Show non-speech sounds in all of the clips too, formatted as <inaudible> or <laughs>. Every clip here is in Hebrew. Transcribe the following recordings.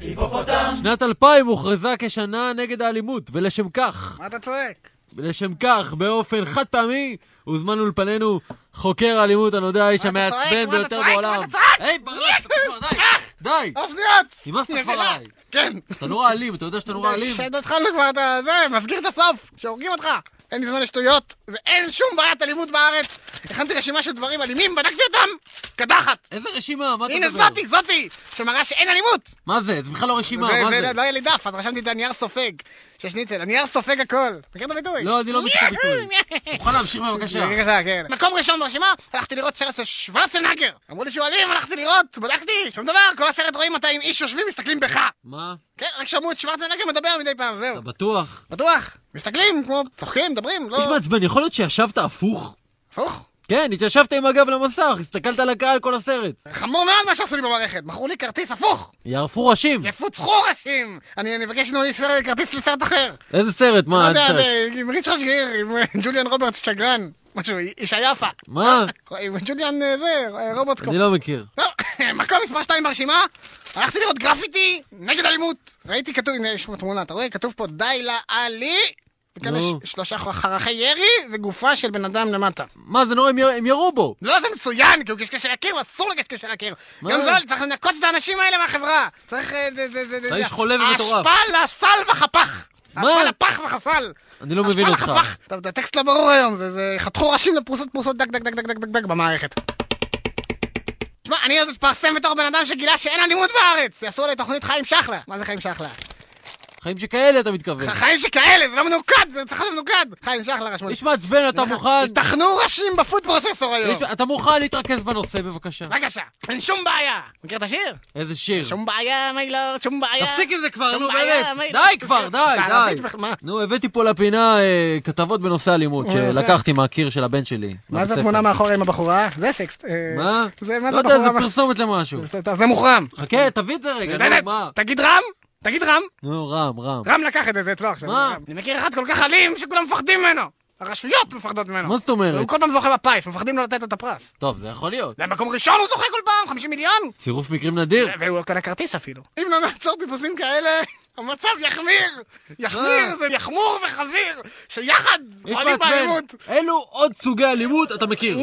היפופוטם! שנת 2000 הוכרזה כשנה נגד האלימות, ולשם כך, מה אתה צועק? ולשם כך, באופן חד פעמי, הוזמן אולפנינו חוקר האלימות הנודע האיש מה אתה צועק? המעצבן מה אתה ביותר צועק? בעולם. מה אתה צועק? היי, ברנס, די, די, <laughs> עוף שניות! נמאסת כבר. עליי. כן. אתה נורא אלים, אתה יודע שאתה נורא אלים? התחלנו כבר, אתה זה, מסגיר את הסוף, שהורגים אותך. אין לי זמן לשטויות, ואין שום בעיית אלימות בארץ. הכנתי רשימה של דברים אלימים, בדקתי אותם, קדחת. איזה רשימה, מה אתה הנה מדבר? זאתי, זאתי, שמראה שאין אלימות. מה זה? זה בכלל לא רשימה, מה זה- זה? לא היה לי דף, אז רשמתי את הנייר סופג. של שניצל, הנייר סופג הכל. מכיר את הביטוי? לא, אני לא מכיר את הביטוי. תוכל להמשיך בבקשה. בבקשה, כן. מקום ראשון ברשימה, הלכתי לראות סרט של שוורצנגר. אמרו לי שהוא אלים, הלכתי לראות, בדקתי, שום דבר, כל הסרט רואים 200 איש יושבים, מסתכלים בך. מה? כן, רק שמעו את שוורצנגר מדבר מדי פעם, זהו. אתה בטוח? בטוח. מסתכלים, כמו צוחקים, מדברים, לא... איש מעצבן, יכול להיות שישבת הפוך? הפוך. כן, התיישבת עם הגב למסך, הסתכלת על הקהל כל הסרט. חמור מאוד מה שעשו לי במערכת, מכרו לי כרטיס הפוך! יערפו ראשים. יפוצחו ראשים! אני מבקש לי סרט- כרטיס לסרט אחר! איזה סרט? לא מה? יודע, סרט? זה- עם ריצ'רד שגריר, עם אה, ג'וליאן רוברטס שקרן, משהו, איש היפה. מה? עם ג'וליאן אה, זה, אה, רובוטסקופ. אני לא מכיר. טוב, מקום מספר 2 ברשימה, הלכתי לראות גרפיטי נגד אלימות. ראיתי כתוב, הנה יש פה תמונה, אתה רואה? כתוב פה די נו. יש שלושה חרכי ירי וגופה של בן אדם למטה. מה, זה נורא, הם יר- הם ירו בו. לא, זה מצוין, כי הוא קשקש על הקיר, ואסור לקשקש על הקיר. גם זה, צריך לנקות את האנשים האלה מהחברה. צריך... זה- זה- זה- זה- אתה איש חולה ומטורף. האשפה לסל וחפ"ח. מה? האשפה לפח וחסל. אני לא מבין אותך. לחפ"ח. טוב, זה טקסט לא ברור היום, זה זה- חתכו ראשים לפרוסות פרוסות דק דק דק דק דק דק במערכת. תשמע, אני עוד אתפרסם בתור בן אדם שגילה שאין אלימות בארץ! יעשו עלי תוכנית חיים שחלה. מה זה חיים שחלה? חיים שכאלה אתה מתכוון. חיים שכאלה, זה לא מנוקד, זה צריך להיות מנוקד! חיים שחלה רשמו לי. איש מעצבן, אתה מוכן? ייתכנו ראשים בפוד פרוססור היום! יש- אתה מוכן להתרכז בנושא בבקשה? בבקשה, אין שום בעיה! מכיר את השיר? איזה שיר. שום בעיה, מיילורד, שום בעיה. תפסיק עם זה כבר, נו באמת. די כבר, די, די. נו, הבאתי פה לפינה אה, כתבות בנושא אלימות, אה, שלקחתי מהקיר של הבן שלי. מה זה התמונה. מאחורי עם הבחורה? זה סקסט. אה, מה? לא יודע, זה? פרסומת למשהו. זה מוחרם. חכה, תביא את זה רגע, נו, מה? תגיד רם? תגיד רם? נו, רם, רם. רם לקח את זה, זה אצלו עכשיו. מה? אני מכיר אחד כל כך אלים שכולם מפחדים ממנו. הרשויות מפחדות ממנו. מה זאת אומרת? הוא כל פעם זוכה בפיס, מפחדים לו לתת לו את הפרס. טוב, זה יכול להיות. זה מקום ראשון הוא זוכה כל פעם, 50 מיליון. צירוף מקרים נדיר. והוא קונה כרטיס אפילו. אם לא נעצור טיפוסים כאלה, <laughs> המצב יחמיר. יחמיר, אה. זה יחמור וחזיר, שיחד פועלים. באלימות. אילו עוד סוגי אלימות אתה מכיר?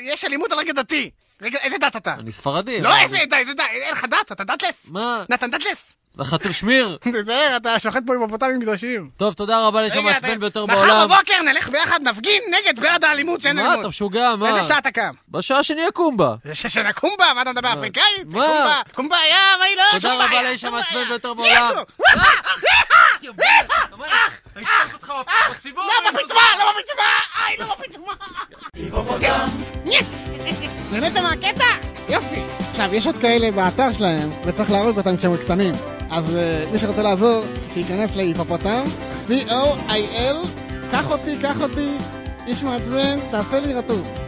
יש אלימות על רקע דתי. רגע, איזה דת אתה? אני ספרדי. לא? איזה דת, איזה דת, אין לך דת, אתה דתלס. מה? נתן דתלס. לחתול שמיר? <laughs> תזהר, אתה שוחט פה עם הפוטמים קדושים. טוב, תודה רבה לאיש המעצבן ביותר מחר בעולם. בבוקר נלך ביחד, נפגין נגד בעד האלימות שאין מה, אתה אלימות. משוגע? מה? באיזה שעה אתה קם? בשעה שאני אקום בה. שנקום בה? מה אתה מדבר אפריקאית? מה? קומבה, קומבה היה, מה היא לא? תודה רבה לאיש המעצבן. ביותר בעולם. לא בפיטמה, לא בפיטמה, איי, לא בפיטמה. היפופוטם! יס! נהנית מהקטע? יופי. עכשיו, יש עוד כאלה באתר שלהם, וצריך להרוג אותם כשהם קטנים. אז אה, מי שרוצה לעזור, שייכנס להיפופוטם, C-O-I-L, קח אותי, קח אותי, איש מעצבן, תעשה לי רטוב.